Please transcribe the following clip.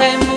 en